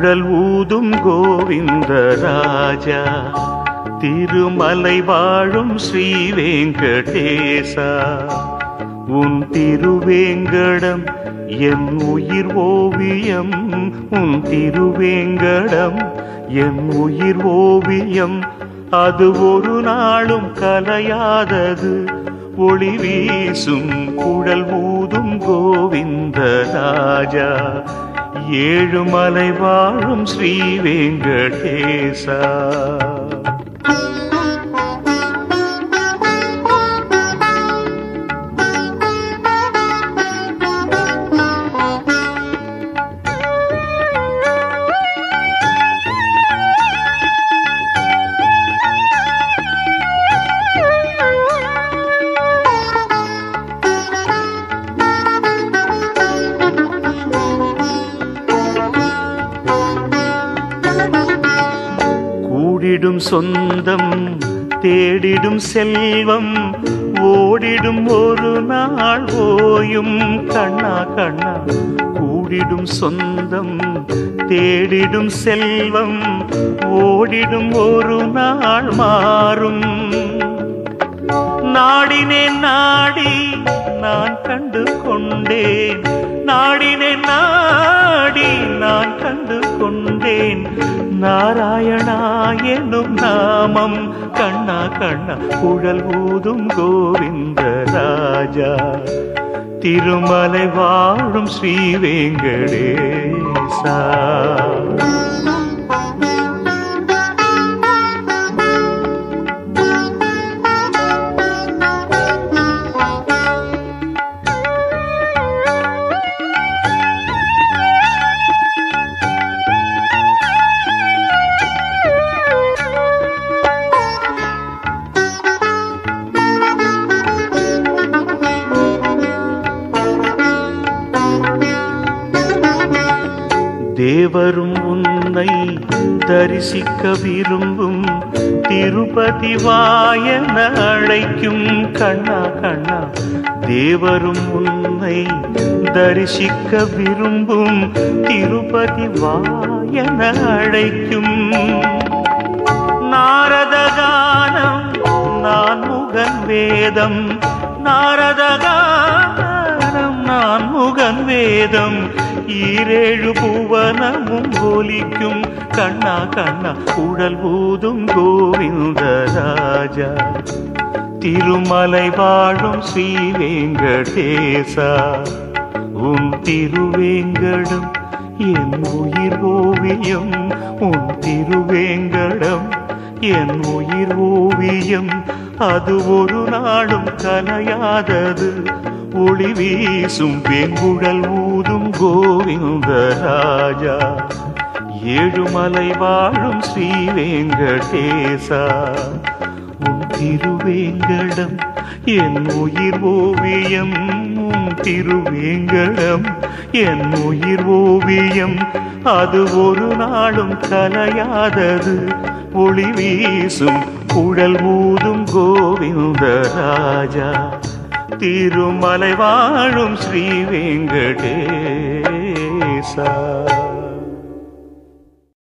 குழல் ஊதும் கோவிந்தராஜா. திருமலை வாழும் ஸ்ரீ வெங்கடேசா. உன் திருவேங்கடம் என் உயிர் ஓவியம். உன் திருவேங்கடம் என் உயிர் ஓவியம். அது ஒரு நாளும் கலையாதது. ஒளி வீசும் குழல் ஊதும் கோவிந்தராஜா. ஏழுமலை வாழும் ஸ்ரீ வெங்கடேசா. தேடிடும் சொந்தம் தேடிடும் செல்வம் ஓடிடும் ஒரு நாள் ஓயும் கண்ணா கண்ணா. கூடிடும் சொந்தம் தேடிடும் செல்வம் ஓடிடும் ஒரு நாள் மாறும். நாடினே நாடி நான் கண்டு கொண்டேன். நாடினே நாடி நான் கண்டு கொண்டேன். நாராயணா என்னும் நாமம். கண்ணா கண்ணா குழல் ஊதும் கோவிந்த ராஜா திருமலை வாழும் ஸ்ரீ வெங்கடேசா. தேவரும் உன்னை தரிசிக்க விரும்பும் திருப்பதி வாயன அழைக்கும் கண்ணா கண்ணா. தேவரும் உன்னை தரிசிக்க விரும்பும் திருப்பதி வாயன அழைக்கும். நாரதகானம் நான் முகன் வேதம் நாரத வேதம் ஈரேழு புவனமும் ஒலிக்கும். கண்ணா கண்ணா உடல் ஊதும் கோவிந்த ராஜா திருமலை வாழும் ஸ்ரீ வெங்கடேசா. உன் திருவேங்கடம் என் உயிர் ஓவியம். உன் திருவேங்கடம் என் உயிர் ஓவியம். அது ஒரு நாளும் கலையாதது. ஒளி வீசும் வெங்குழல் ஊதும் கோவிந்த ராஜா ஏழுமலை வாழும் ஸ்ரீ வெங்கடேசா உன் திருவேங்கடம் என் உயிர் ஓவியம் உன் திருவேங்கடம் என் உயிர் ஓவியம். அது ஒரு நாளும் கலையாதது. ஒளி வீசும் குழல் மூதும் கோவிந்த ராஜா திருமலை வாழும் ஸ்ரீ வெங்கடேசா.